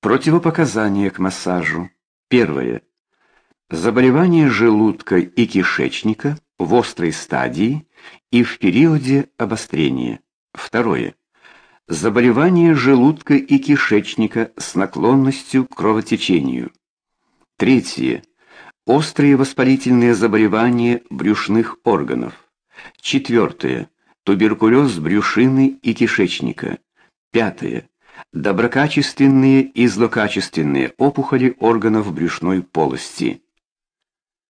Противопоказания к массажу. Первое. Заболевание желудка и кишечника в острой стадии и в периоде обострения. Второе. Заболевание желудка и кишечника с наклонностью к кровотечению. Третье. Острые воспалительные заболевания брюшных органов. Четвертое. Туберкулез брюшины и кишечника. Пятое доброкачественные и злокачественные опухоли органов брюшной полости.